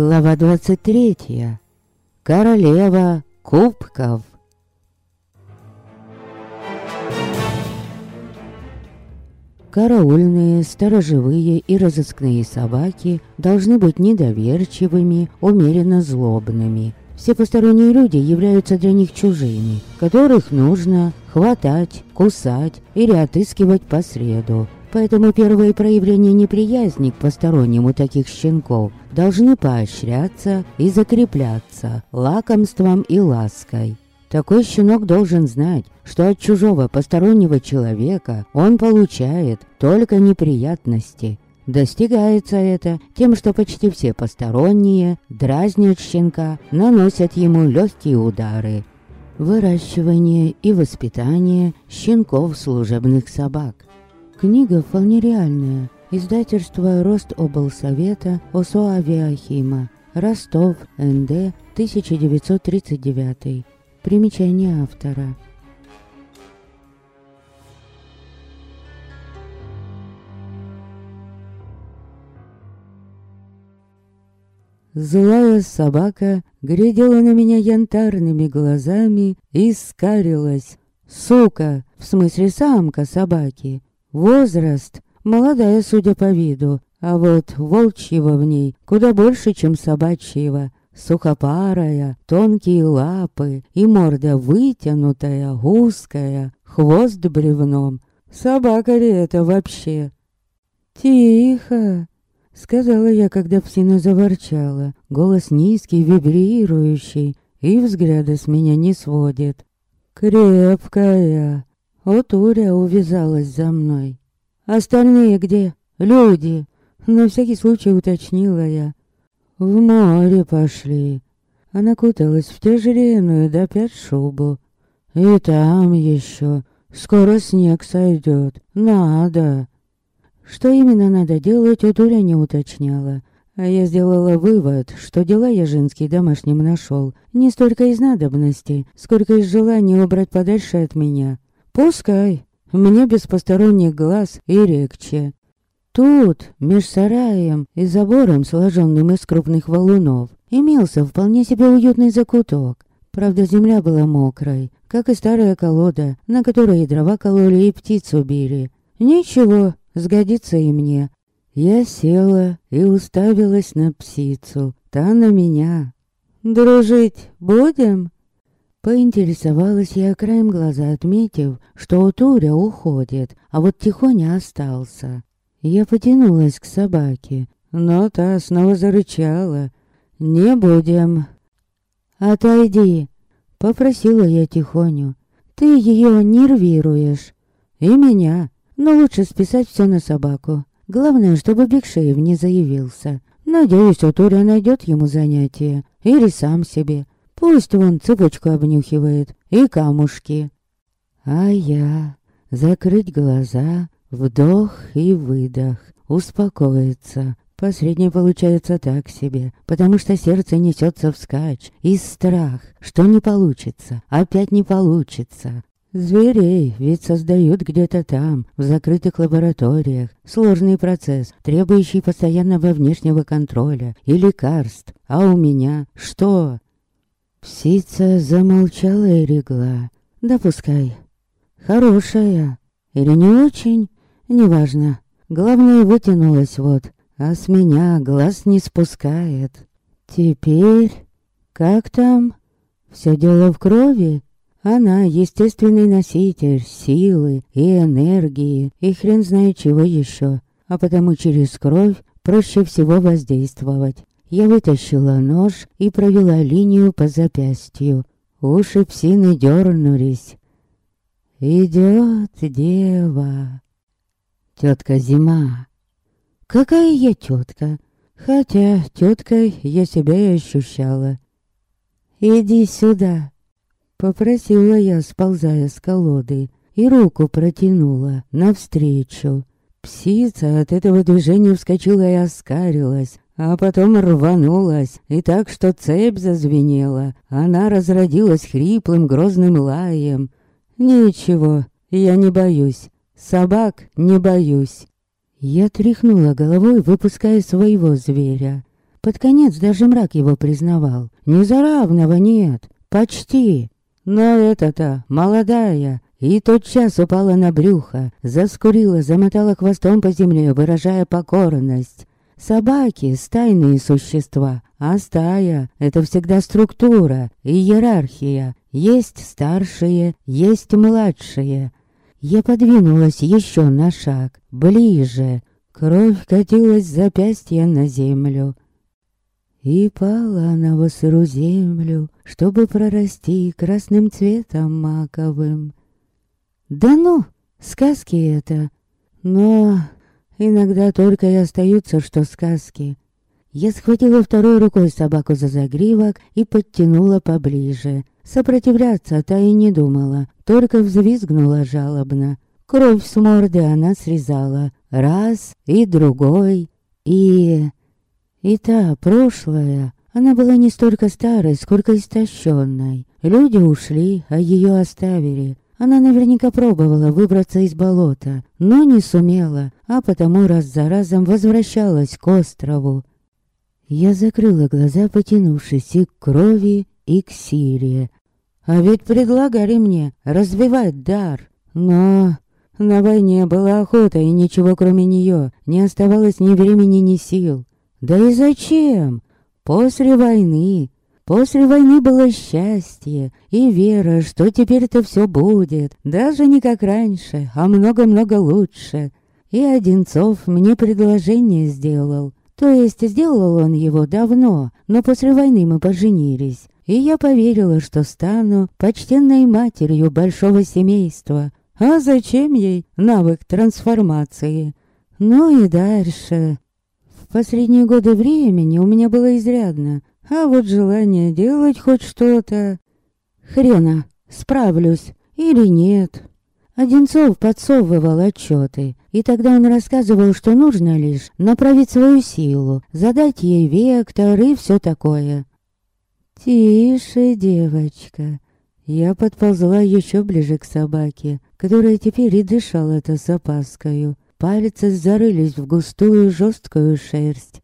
Глава 23. Королева кубков. Караульные, сторожевые и разыскные собаки должны быть недоверчивыми, умеренно злобными. Все посторонние люди являются для них чужими, которых нужно хватать, кусать или отыскивать по среду. Поэтому первые проявления неприязни к постороннему таких щенков должны поощряться и закрепляться лакомством и лаской. Такой щенок должен знать, что от чужого постороннего человека он получает только неприятности. Достигается это тем, что почти все посторонние дразнят щенка, наносят ему легкие удары. Выращивание и воспитание щенков служебных собак. Книга вполне реальная. Издательство Ростоболсовета ОСО Авиахима. Ростов, НД, 1939. Примечание автора. Злая собака глядела на меня янтарными глазами и скарилась. Сука, в смысле самка собаки, Возраст молодая, судя по виду, а вот волчьего в ней куда больше, чем собачьего. Сухопарая, тонкие лапы и морда вытянутая, узкая, хвост бревном. Собака ли это вообще? «Тихо!» — сказала я, когда псина заворчала. Голос низкий, вибрирующий, и взгляда с меня не сводит. «Крепкая!» Вот Уря увязалась за мной. «Остальные где? Люди!» На всякий случай уточнила я. «В море пошли». Она куталась в тяжеленную до пять шубу. «И там еще. Скоро снег сойдет. Надо». Что именно надо делать, Утуля не уточняла. А я сделала вывод, что дела я женские домашним нашел. Не столько из надобности, сколько из желания убрать подальше от меня. Пускай, мне без посторонних глаз и легче. Тут, меж сараем и забором, сложенным из крупных валунов, имелся вполне себе уютный закуток. Правда, земля была мокрой, как и старая колода, на которой и дрова кололи, и птицу били. Ничего, сгодится и мне. Я села и уставилась на птицу, та на меня. «Дружить будем?» Поинтересовалась я краем глаза, отметив, что у Туря уходит, а вот Тихоня остался. Я потянулась к собаке, но та снова зарычала. «Не будем». «Отойди», — попросила я Тихоню. «Ты ее нервируешь. И меня. Но лучше списать все на собаку. Главное, чтобы Бигшеев не заявился. Надеюсь, Утуря найдет ему занятие. Или сам себе. Пусть он цепочку обнюхивает и камушки. А я закрыть глаза, вдох и выдох, успокоиться. Последнее получается так себе, потому что сердце несется вскачь, и страх, что не получится, опять не получится. Зверей ведь создают где-то там, в закрытых лабораториях. Сложный процесс, требующий постоянного внешнего контроля и лекарств. А у меня что? Птица замолчала и легла. Да пускай. Хорошая. Или не очень. Неважно. Главное, вытянулась вот. А с меня глаз не спускает. Теперь... Как там? Все дело в крови? Она естественный носитель силы и энергии, и хрен знает чего еще. А потому через кровь проще всего воздействовать. Я вытащила нож и провела линию по запястью. Уши псины дернулись. Идет дева. Тетка Зима. Какая я тетка? Хотя теткой я себя и ощущала. «Иди сюда», — попросила я, сползая с колоды, и руку протянула навстречу. Псица от этого движения вскочила и оскарилась, а потом рванулась, и так, что цепь зазвенела. Она разродилась хриплым грозным лаем. «Ничего, я не боюсь. Собак не боюсь». Я тряхнула головой, выпуская своего зверя. Под конец даже мрак его признавал. Не за равного нет, почти. Но эта-то молодая, и тотчас упала на брюхо, заскурила, замотала хвостом по земле, выражая покорность. Собаки — стайные существа, а стая — это всегда структура и иерархия. Есть старшие, есть младшие. Я подвинулась еще на шаг, ближе. Кровь катилась с запястья на землю. И пала она в сыру землю, чтобы прорасти красным цветом маковым. Да ну, сказки это. Но Иногда только и остаются, что сказки. Я схватила второй рукой собаку за загривок и подтянула поближе. Сопротивляться та и не думала, только взвизгнула жалобно. Кровь с морды она срезала. Раз и другой. И... И та, прошлая, она была не столько старой, сколько истощенной. Люди ушли, а ее оставили. Она наверняка пробовала выбраться из болота, но не сумела, а потому раз за разом возвращалась к острову. Я закрыла глаза, потянувшись и к крови, и к силе. А ведь предлагали мне развивать дар. Но на войне была охота, и ничего кроме нее не оставалось ни времени, ни сил. Да и зачем? После войны После войны было счастье и вера, что теперь-то все будет, даже не как раньше, а много-много лучше. И Одинцов мне предложение сделал. То есть сделал он его давно, но после войны мы поженились. И я поверила, что стану почтенной матерью большого семейства. А зачем ей навык трансформации? Ну и дальше. В последние годы времени у меня было изрядно. А вот желание делать хоть что-то... Хрена, справлюсь или нет. Одинцов подсовывал отчеты, и тогда он рассказывал, что нужно лишь направить свою силу, задать ей вектор и все такое. «Тише, девочка». Я подползла еще ближе к собаке, которая теперь и дышала-то с опаскою. Пальцы зарылись в густую жесткую шерсть.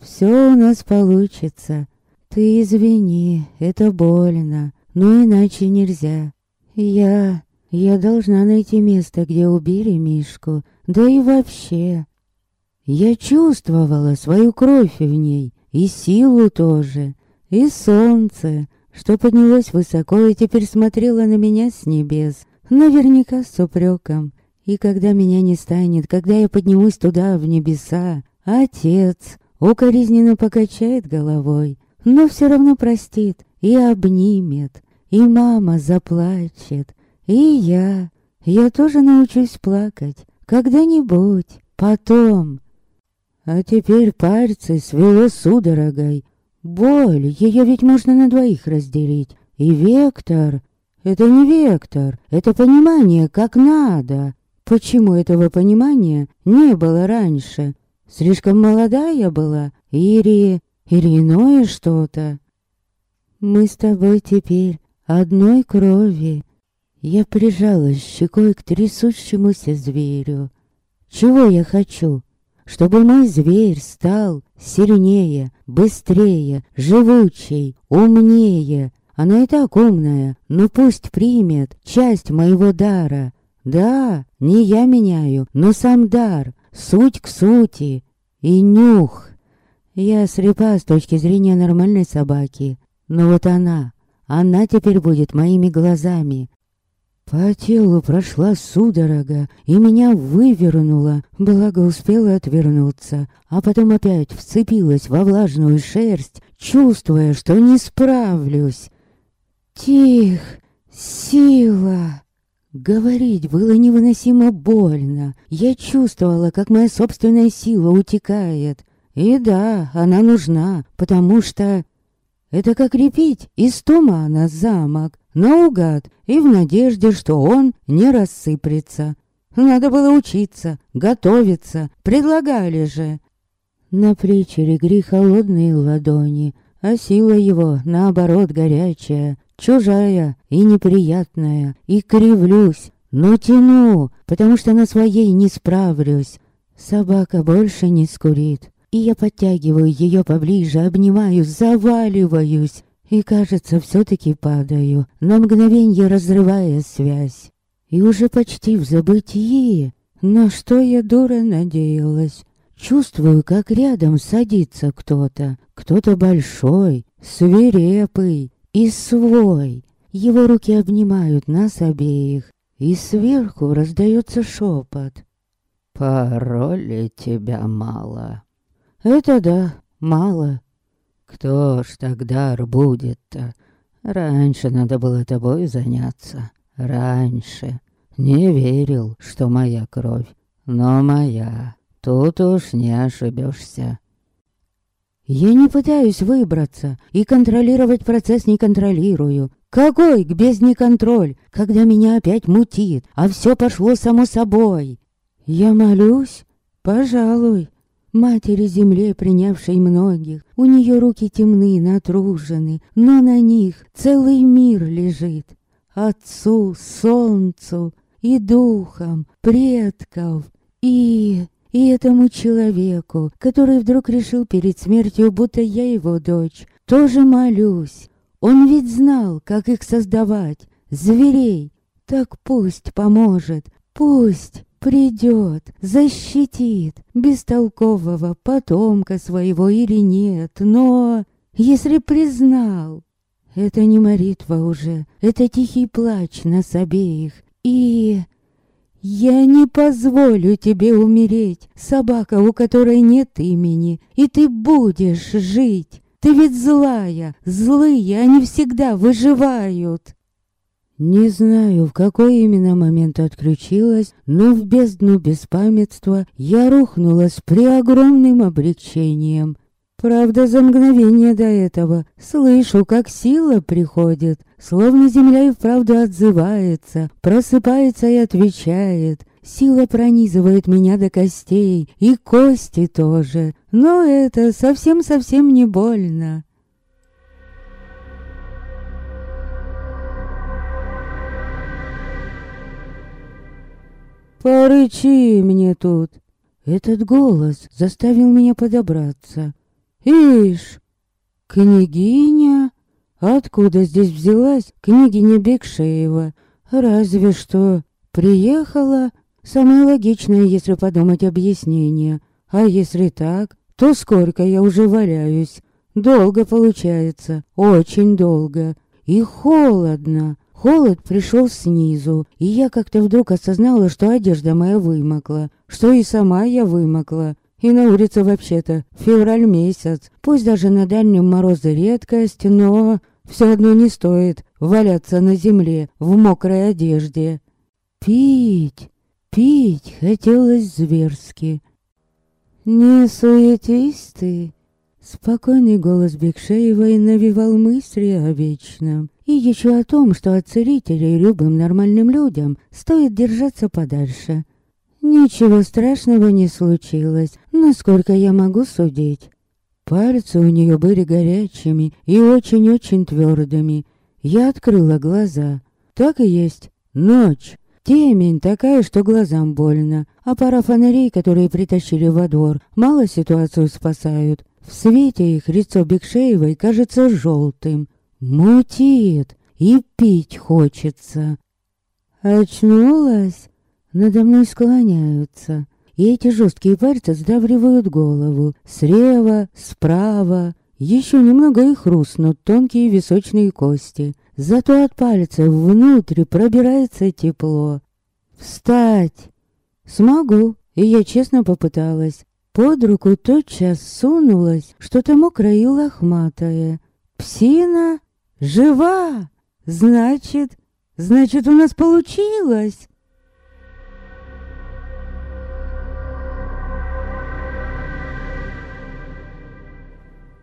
«Все у нас получится. Ты извини, это больно, но иначе нельзя. Я... я должна найти место, где убили Мишку, да и вообще. Я чувствовала свою кровь в ней, и силу тоже, и солнце, что поднялось высоко и теперь смотрело на меня с небес, наверняка с упреком. И когда меня не станет, когда я поднимусь туда, в небеса, отец укоризненно покачает головой, но все равно простит и обнимет, и мама заплачет, и я, я тоже научусь плакать, когда-нибудь, потом. А теперь пальцы свело судорогой. Боль, ее ведь можно на двоих разделить. И вектор, это не вектор, это понимание как надо. Почему этого понимания не было раньше? Слишком молодая была? Или или иное что-то. Мы с тобой теперь одной крови. Я прижалась щекой к трясущемуся зверю. Чего я хочу? Чтобы мой зверь стал сильнее, быстрее, живучей, умнее. Она и так умная, но пусть примет часть моего дара. Да, не я меняю, но сам дар, суть к сути и нюх. Я слепа с точки зрения нормальной собаки. Но вот она, она теперь будет моими глазами. По телу прошла судорога, и меня вывернула, благо успела отвернуться, а потом опять вцепилась во влажную шерсть, чувствуя, что не справлюсь. Тих, сила. Говорить было невыносимо больно. Я чувствовала, как моя собственная сила утекает. И да, она нужна, потому что... Это как репить из тумана замок, наугад, и в надежде, что он не рассыплется. Надо было учиться, готовиться, предлагали же. На плечи легли холодные ладони, а сила его, наоборот, горячая, чужая и неприятная, и кривлюсь, но тяну, потому что на своей не справлюсь. Собака больше не скурит, И я подтягиваю ее поближе, обнимаю, заваливаюсь. И, кажется, все-таки падаю, на мгновенье разрывая связь. И уже почти в забытии. На что я, дура, надеялась? Чувствую, как рядом садится кто-то. Кто-то большой, свирепый и свой. Его руки обнимают нас обеих. И сверху раздается шепот. «Пароли тебя мало». «Это да, мало». «Кто ж тогда будет-то? Раньше надо было тобой заняться. Раньше. Не верил, что моя кровь, но моя. Тут уж не ошибешься. Я не пытаюсь выбраться и контролировать процесс не контролирую. Какой к бездне контроль, когда меня опять мутит, а все пошло само собой? Я молюсь? Пожалуй. Матери земле, принявшей многих, у нее руки темны, натружены, но на них целый мир лежит. Отцу, солнцу и духам, предков, и и этому человеку, который вдруг решил перед смертью, будто я его дочь, тоже молюсь. Он ведь знал, как их создавать, зверей. Так пусть поможет, пусть придет, защитит бестолкового потомка своего или нет, но если признал, это не молитва уже, это тихий плач нас обеих. И «Я не позволю тебе умереть, собака, у которой нет имени, и ты будешь жить. Ты ведь злая, злые, они всегда выживают». Не знаю, в какой именно момент отключилась, но в бездну беспамятства я рухнула с преогромным облегчением. Правда, за мгновение до этого слышу, как сила приходит, словно земля и вправду отзывается, просыпается и отвечает. Сила пронизывает меня до костей, и кости тоже, но это совсем-совсем не больно. «Порычи мне тут!» Этот голос заставил меня подобраться. Ишь, княгиня? Откуда здесь взялась княгиня Бекшеева? Разве что приехала? Самое логичное, если подумать объяснение. А если так, то сколько я уже валяюсь? Долго получается, очень долго. И холодно. Холод пришел снизу, и я как-то вдруг осознала, что одежда моя вымокла, что и сама я вымокла, и на улице вообще-то февраль месяц. Пусть даже на дальнем морозы редкость, но все одно не стоит валяться на земле в мокрой одежде. Пить, пить хотелось зверски. «Не суетись ты!» Спокойный голос Бекшеевой навевал мысли о вечном. И еще о том, что от целителей любым нормальным людям стоит держаться подальше. Ничего страшного не случилось, насколько я могу судить. Пальцы у нее были горячими и очень-очень твердыми. Я открыла глаза. Так и есть. Ночь. Темень такая, что глазам больно. А пара фонарей, которые притащили во двор, мало ситуацию спасают. В свете их лицо Бекшеевой кажется желтым. Мутит. И пить хочется. Очнулась? Надо мной склоняются, и эти жесткие пальцы сдавливают голову. Слева, справа. Еще немного и хрустнут тонкие височные кости. Зато от пальцев внутрь пробирается тепло. Встать! Смогу, и я честно попыталась. Под руку тотчас сунулась что-то мокрое и лохматое. Псина? Жива! Значит, значит, у нас получилось!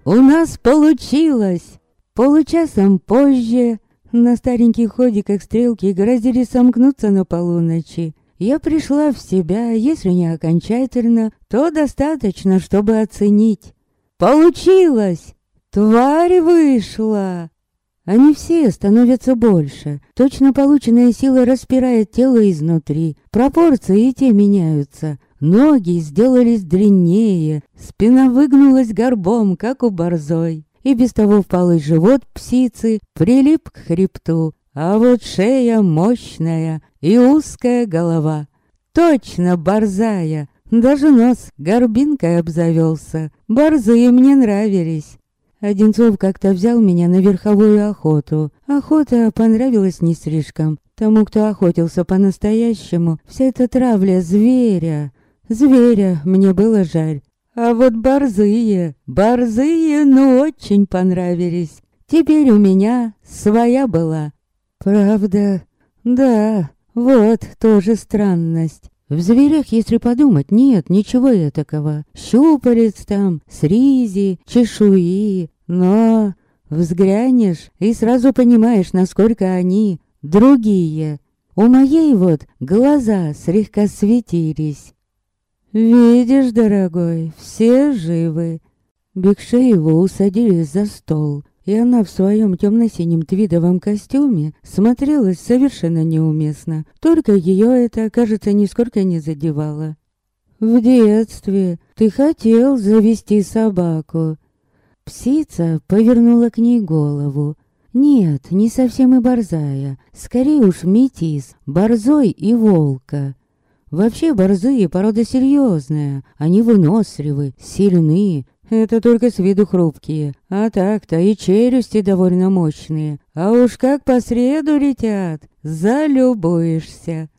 У нас получилось! Получасом позже на старенький ходик стрелки грозили сомкнуться на полуночи. Я пришла в себя, если не окончательно, то достаточно, чтобы оценить. Получилось! Тварь вышла! Они все становятся больше. Точно полученная сила распирает тело изнутри. Пропорции и те меняются. ноги сделались длиннее, спина выгнулась горбом, как у борзой. И без того впалый живот псицы прилип к хребту, а вот шея мощная и узкая голова. Точно борзая, даже нос горбинкой обзавелся. Борзые мне нравились. Одинцов как-то взял меня на верховую охоту. Охота понравилась не слишком. Тому, кто охотился по-настоящему, вся эта травля зверя. Зверя мне было жаль. А вот борзые, борзые, ну очень понравились. Теперь у меня своя была. Правда? Да, вот тоже странность. В зверях, если подумать, нет ничего этакого. Щупалец там, сризи, чешуи. Но взглянешь и сразу понимаешь, насколько они другие. У моей вот глаза слегка светились. «Видишь, дорогой, все живы». Бекшееву усадили за стол и она в своем темно-синем твидовом костюме смотрелась совершенно неуместно. Только ее это, кажется, нисколько не задевало. «В детстве ты хотел завести собаку». Псица повернула к ней голову. Нет, не совсем и борзая, скорее уж метис, борзой и волка. Вообще борзые порода серьезная, они выносливы, сильны, это только с виду хрупкие, а так-то и челюсти довольно мощные. А уж как по среду летят, залюбуешься.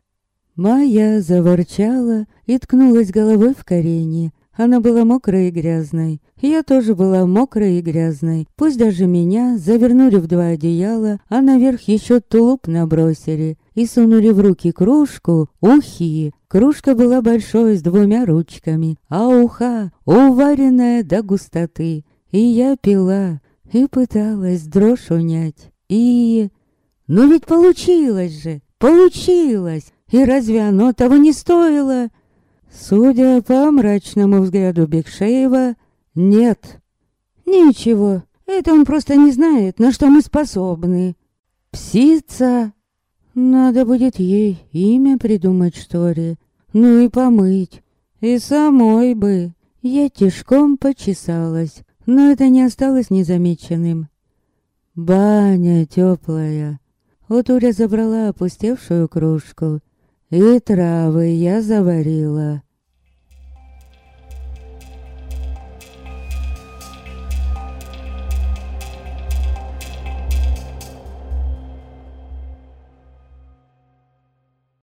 Майя заворчала и ткнулась головой в корень. Она была мокрай и грязной. Я тоже была мокрай и грязной. Пусть даже меня завернули в два одеяла, а наверх еще тулуп набросили и сунули в руки кружку ухи. Кружка была большой с двумя ручками, а уха уваренная до густоты. И я пила, и пыталась дрожь унять. И... Но ведь получилось же, получилось! И разве оно того не стоило? Судя по мрачному взгляду Бекшеева, нет. Ничего, это он просто не знает, на что мы способны. Псица надо будет ей имя придумать, что ли. Ну и помыть. И самой бы. Я тишком почесалась, но это не осталось незамеченным. Баня теплая. Вот Уря забрала опустевшую кружку. И травы я заварила.